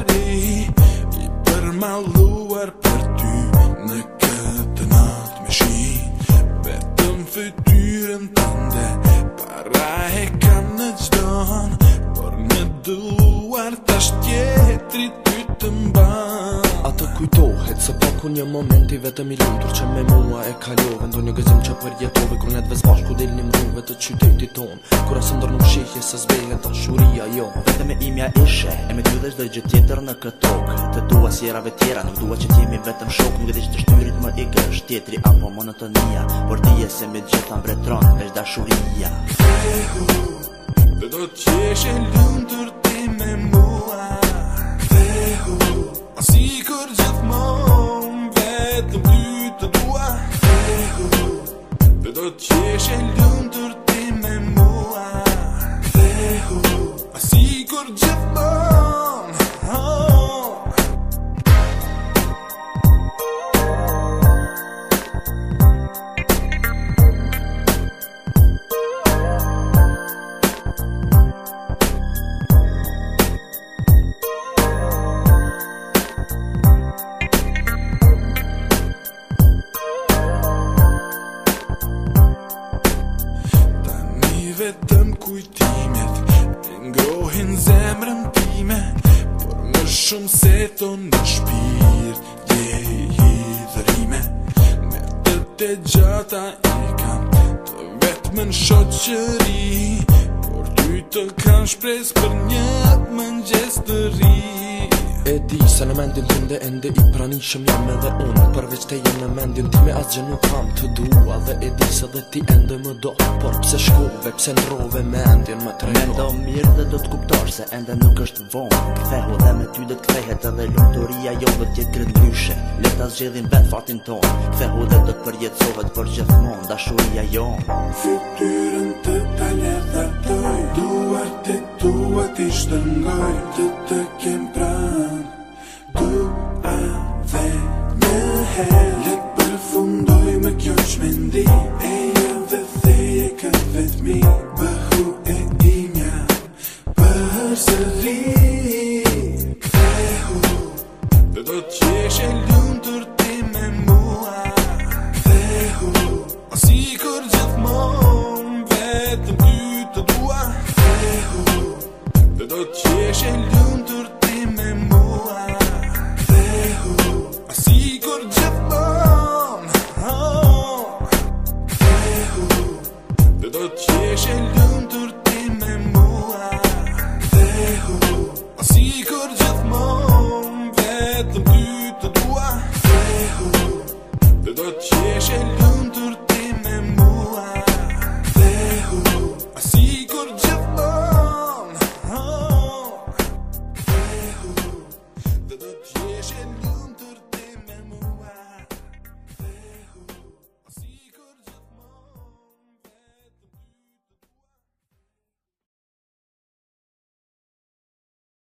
pari I për maluar për ty Në këtë natë me shi Betëm fëtyrën tënde Para e kam në gjdon Por në duar tash tjetëri të Kërkun një moment i vetëm i lutur që me mua e kalove Ndo një gëzim që përjetove Kër në të vëzbash ku dil një mruve të qyteti ton Kur asë ndër nuk shihje se zbehe të shuria jo Vete me imja ishe E me ty dhe shdoj tjetër në këtë tok Të dua si era Nuk dua që t'jemi vetëm shok Nuk edhe që të shtyrit më i gësht tjetri Apo monotonia Por dhije se me gjitha mbretron e da shuria Kthehu Dhe do t'jeshe lundur ti me mua Kthehu Asi kur Do të qeshe lëmë kujtimet të ngrohin zemrën time Por më shumë se të në shpirt Je i dhërime Me të të gjata i kam Të vetë më në shoqëri Por ty të kam shpres për një atë më në E di se në mendin të ndë, ndë i prani shumë jam edhe unë Përveç te jenë në mendin ti me asgjë nuk kam të dua Dhe di se dhe ti ende më do Por pse shkove, pse në rove, mendin më trejo Mendo mirë dhe do të kuptar se ende nuk është vonë Ktheho dhe me ty dhe të kthehet edhe lukëtoria jo Dhe tjetë kretë blyshe, leta zxedhin bet fatin tonë Ktheho dhe do të përjetësohet për gjithmonë, Dashuria jo Fiktyrën të taler dhe të duart të tu duhet ishte nga i të të kem pran Du a dhe në her Letë përfundoj me kjo shmendi E jë dhe theje ka vetëmi Bëhu e imja Për sëri Këthehu Dhe do të qeshe lë Do t'jesh e lunë tur ti me mua Dhe hu A si kur gjithmon bon hu Do t'jesh e lunë tur ti me mua Dhe hu A si kur gjithmon Vetëm ty të dua Dhe hu Do t'jesh e lunë